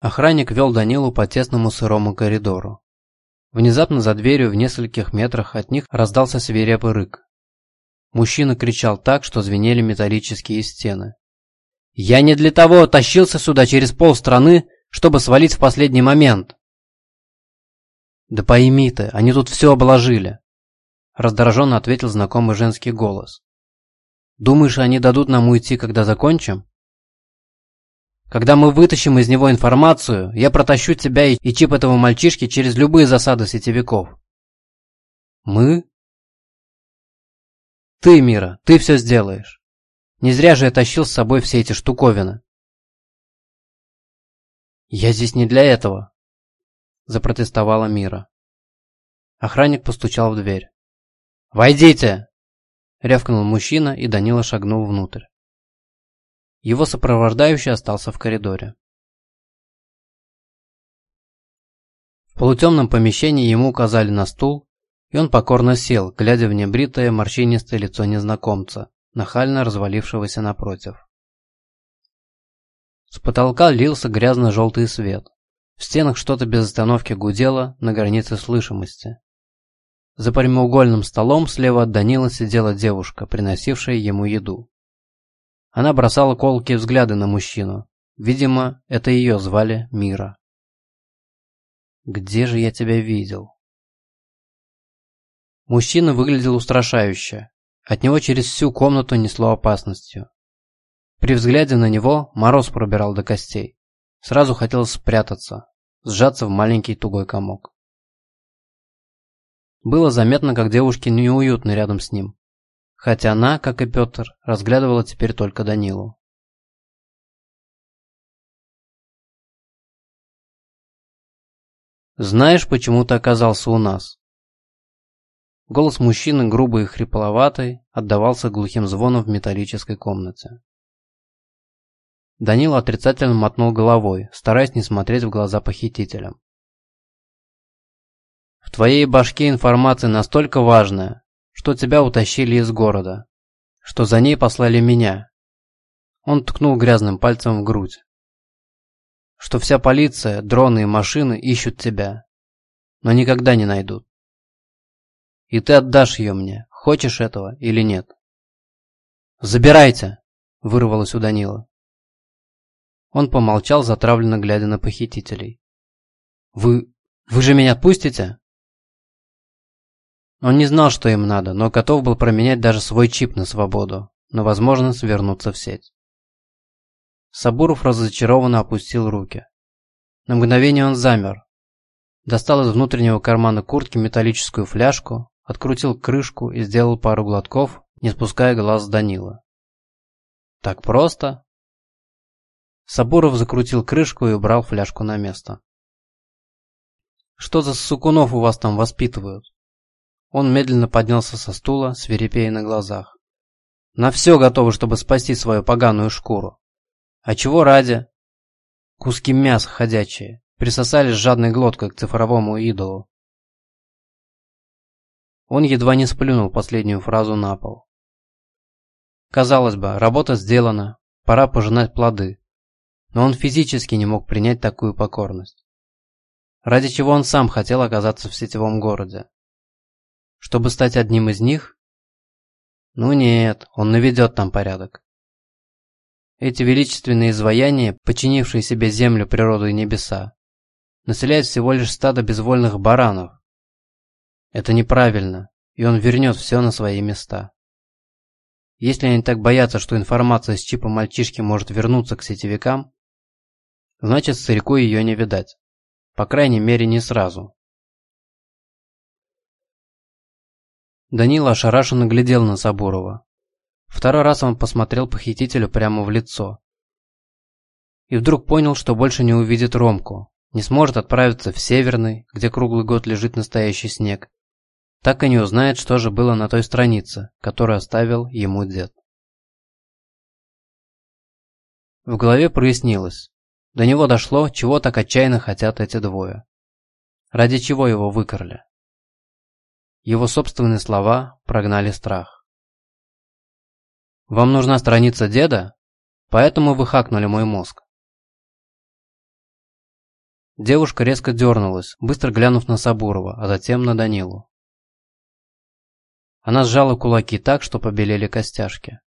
Охранник вел Данилу по тесному сырому коридору. Внезапно за дверью в нескольких метрах от них раздался свирепый рык. Мужчина кричал так, что звенели металлические стены. «Я не для того тащился сюда через полстраны, чтобы свалить в последний момент!» «Да пойми ты, они тут все обложили!» Раздраженно ответил знакомый женский голос. «Думаешь, они дадут нам уйти, когда закончим?» Когда мы вытащим из него информацию, я протащу тебя и чип этого мальчишки через любые засады сетевиков. Мы? Ты, Мира, ты все сделаешь. Не зря же я тащил с собой все эти штуковины. Я здесь не для этого, запротестовала Мира. Охранник постучал в дверь. «Войдите!» — рявкнул мужчина, и Данила шагнул внутрь. Его сопровождающий остался в коридоре. В полутемном помещении ему указали на стул, и он покорно сел, глядя в небритое, морщинистое лицо незнакомца, нахально развалившегося напротив. С потолка лился грязно-желтый свет. В стенах что-то без остановки гудело на границе слышимости. За прямоугольным столом слева от Данила сидела девушка, приносившая ему еду. Она бросала колкие взгляды на мужчину. Видимо, это ее звали Мира. «Где же я тебя видел?» Мужчина выглядел устрашающе. От него через всю комнату несло опасностью. При взгляде на него мороз пробирал до костей. Сразу хотелось спрятаться, сжаться в маленький тугой комок. Было заметно, как девушке неуютно рядом с ним хотя она, как и Петр, разглядывала теперь только Данилу. «Знаешь, почему ты оказался у нас?» Голос мужчины, грубый и хрипловатый, отдавался глухим звоном в металлической комнате. Данила отрицательно мотнул головой, стараясь не смотреть в глаза похитителям. «В твоей башке информация настолько важная, что тебя утащили из города, что за ней послали меня. Он ткнул грязным пальцем в грудь. Что вся полиция, дроны и машины ищут тебя, но никогда не найдут. И ты отдашь ее мне, хочешь этого или нет. «Забирайте!» – вырвалось у Данила. Он помолчал, затравленно глядя на похитителей. «Вы... вы же меня отпустите?» Он не знал, что им надо, но готов был променять даже свой чип на свободу, на возможность вернуться в сеть. Сабуров разочарованно опустил руки. На мгновение он замер. Достал из внутреннего кармана куртки металлическую фляжку, открутил крышку и сделал пару глотков, не спуская глаз с Данила. «Так просто?» Сабуров закрутил крышку и убрал фляжку на место. «Что за сукунов у вас там воспитывают?» Он медленно поднялся со стула, свирепея на глазах. На все готовы, чтобы спасти свою поганую шкуру. А чего ради? Куски мяса ходячие, присосались жадной глоткой к цифровому идолу. Он едва не сплюнул последнюю фразу на пол. Казалось бы, работа сделана, пора пожинать плоды. Но он физически не мог принять такую покорность. Ради чего он сам хотел оказаться в сетевом городе. Чтобы стать одним из них? Ну нет, он наведет там порядок. Эти величественные изваяния, подчинившие себе землю, природу и небеса, населяют всего лишь стадо безвольных баранов. Это неправильно, и он вернет все на свои места. Если они так боятся, что информация с чипа мальчишки может вернуться к сетевикам, значит старику ее не видать. По крайней мере не сразу. Данила ошарашенно глядел на Сабурова. Второй раз он посмотрел похитителю прямо в лицо. И вдруг понял, что больше не увидит Ромку, не сможет отправиться в Северный, где круглый год лежит настоящий снег. Так и не узнает, что же было на той странице, которую оставил ему дед. В голове прояснилось. До него дошло, чего так отчаянно хотят эти двое. Ради чего его выкрали. Его собственные слова прогнали страх. «Вам нужна страница деда? Поэтому вы хакнули мой мозг. Девушка резко дернулась, быстро глянув на Сабурова, а затем на Данилу. Она сжала кулаки так, что побелели костяшки.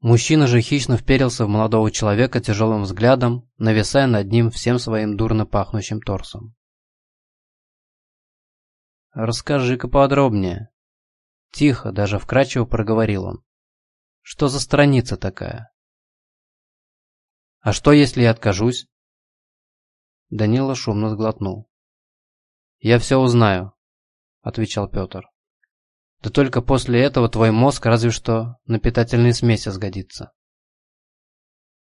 Мужчина же хищно вперился в молодого человека тяжелым взглядом, нависая над ним всем своим дурно пахнущим торсом. «Расскажи-ка подробнее». Тихо, даже вкрадчиво проговорил он. «Что за страница такая?» «А что, если я откажусь?» Данила шумно сглотнул. «Я все узнаю», — отвечал Петр. «Да только после этого твой мозг разве что на питательные смеси сгодится».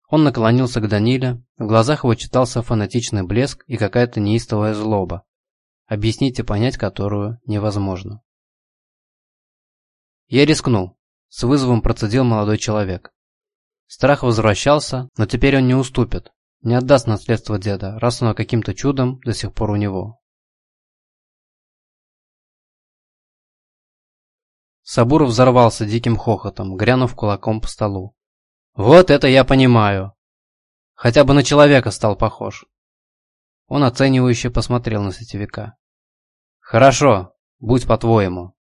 Он наклонился к Даниле, в глазах его читался фанатичный блеск и какая-то неистовая злоба, объяснить и понять которую невозможно. «Я рискнул», — с вызовом процедил молодой человек. Страх возвращался, но теперь он не уступит, не отдаст наследство деда, раз оно каким-то чудом до сих пор у него. Сабуров взорвался диким хохотом, грянув кулаком по столу. «Вот это я понимаю! Хотя бы на человека стал похож!» Он оценивающе посмотрел на сетевика. «Хорошо, будь по-твоему.